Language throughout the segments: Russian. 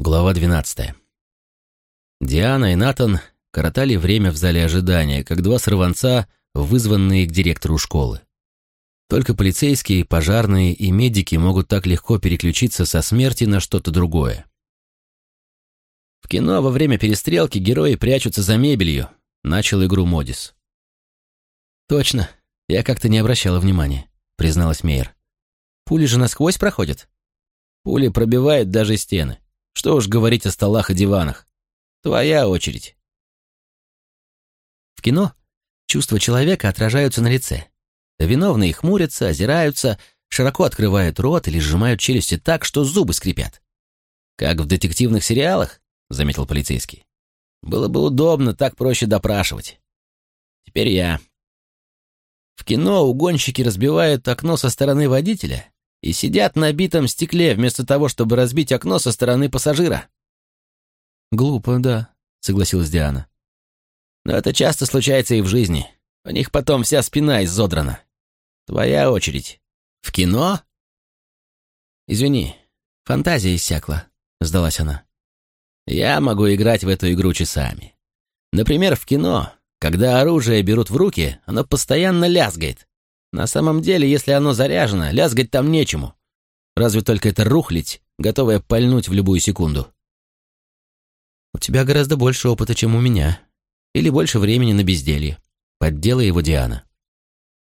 Глава 12. Диана и Натан коротали время в зале ожидания, как два сорванца, вызванные к директору школы. Только полицейские, пожарные и медики могут так легко переключиться со смерти на что-то другое. В кино во время перестрелки герои прячутся за мебелью, начал игру Модис. Точно, я как-то не обращала внимания, призналась Мейер. Пули же насквозь проходят. Пули пробивают даже стены. Что уж говорить о столах и диванах. Твоя очередь. В кино чувства человека отражаются на лице. Виновные хмурятся, озираются, широко открывают рот или сжимают челюсти так, что зубы скрипят. «Как в детективных сериалах», — заметил полицейский. «Было бы удобно, так проще допрашивать. Теперь я». В кино угонщики разбивают окно со стороны водителя и сидят на битом стекле вместо того, чтобы разбить окно со стороны пассажира. «Глупо, да», — согласилась Диана. «Но это часто случается и в жизни. У них потом вся спина изодрана. Твоя очередь. В кино?» «Извини, фантазия иссякла», — сдалась она. «Я могу играть в эту игру часами. Например, в кино, когда оружие берут в руки, оно постоянно лязгает. На самом деле, если оно заряжено, лязгать там нечему. Разве только это рухлить, готовая пальнуть в любую секунду. У тебя гораздо больше опыта, чем у меня. Или больше времени на безделье. Поддела его Диана.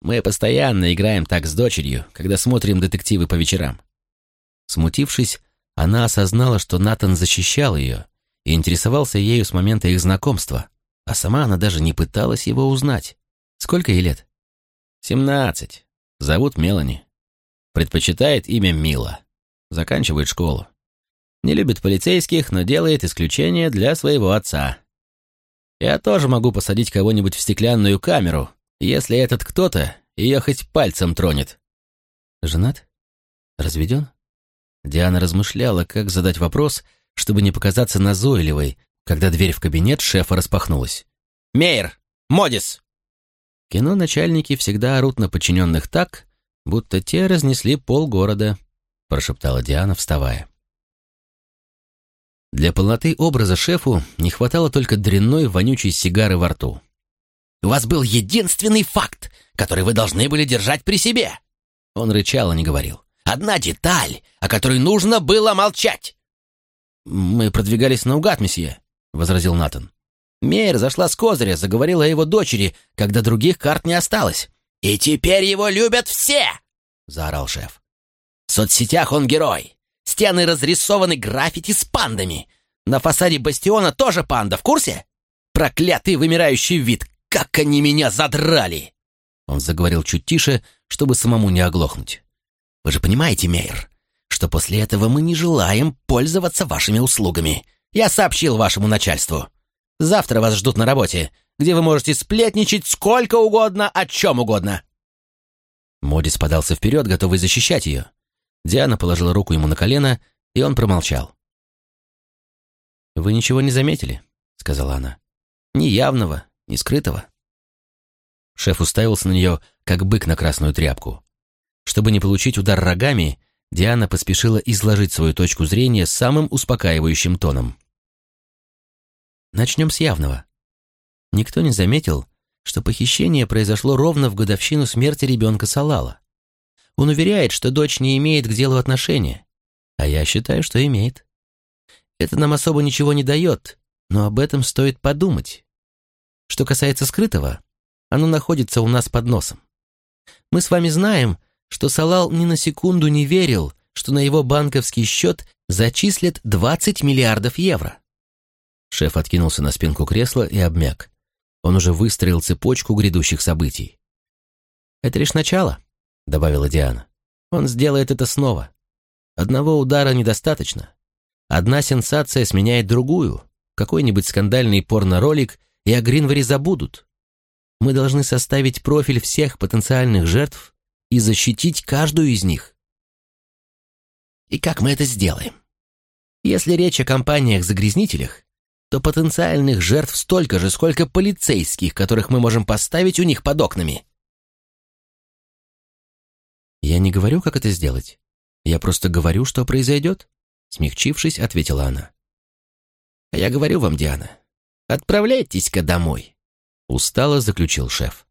Мы постоянно играем так с дочерью, когда смотрим детективы по вечерам. Смутившись, она осознала, что Натан защищал ее и интересовался ею с момента их знакомства, а сама она даже не пыталась его узнать. Сколько ей лет? «Семнадцать. Зовут Мелани. Предпочитает имя Мила. Заканчивает школу. Не любит полицейских, но делает исключение для своего отца. Я тоже могу посадить кого-нибудь в стеклянную камеру, если этот кто-то ее хоть пальцем тронет». «Женат? Разведен?» Диана размышляла, как задать вопрос, чтобы не показаться назойливой, когда дверь в кабинет шефа распахнулась. «Мейер! Модис!» Кино начальники всегда орут на подчиненных так, будто те разнесли полгорода, прошептала Диана, вставая. Для полноты образа шефу не хватало только дрянной вонючей сигары во рту. «У вас был единственный факт, который вы должны были держать при себе!» Он рычал, а не говорил. «Одна деталь, о которой нужно было молчать!» «Мы продвигались наугад, месье», — возразил Натан. Мейер зашла с козыря, заговорила о его дочери, когда других карт не осталось. «И теперь его любят все!» — заорал шеф. «В соцсетях он герой. Стены разрисованы граффити с пандами. На фасаде бастиона тоже панда, в курсе? Проклятый вымирающий вид, как они меня задрали!» Он заговорил чуть тише, чтобы самому не оглохнуть. «Вы же понимаете, Мейер, что после этого мы не желаем пользоваться вашими услугами. Я сообщил вашему начальству. Завтра вас ждут на работе, где вы можете сплетничать сколько угодно, о чем угодно». Модис подался вперед, готовый защищать ее. Диана положила руку ему на колено, и он промолчал. «Вы ничего не заметили?» — сказала она. «Ни явного, ни скрытого». Шеф уставился на нее, как бык на красную тряпку. Чтобы не получить удар рогами, Диана поспешила изложить свою точку зрения самым успокаивающим тоном. Начнем с явного. Никто не заметил, что похищение произошло ровно в годовщину смерти ребенка Салала. Он уверяет, что дочь не имеет к делу отношения, а я считаю, что имеет. Это нам особо ничего не дает, но об этом стоит подумать. Что касается скрытого, оно находится у нас под носом. Мы с вами знаем, что Салал ни на секунду не верил, что на его банковский счет зачислят 20 миллиардов евро. Шеф откинулся на спинку кресла и обмяк. Он уже выстроил цепочку грядущих событий. «Это лишь начало», — добавила Диана. «Он сделает это снова. Одного удара недостаточно. Одна сенсация сменяет другую. Какой-нибудь скандальный порно-ролик, и о Гринваре забудут. Мы должны составить профиль всех потенциальных жертв и защитить каждую из них. И как мы это сделаем? Если речь о компаниях-загрязнителях, то потенциальных жертв столько же, сколько полицейских, которых мы можем поставить у них под окнами. Я не говорю, как это сделать. Я просто говорю, что произойдет, смягчившись, ответила она. А я говорю вам, Диана, отправляйтесь-ка домой. Устало заключил шеф.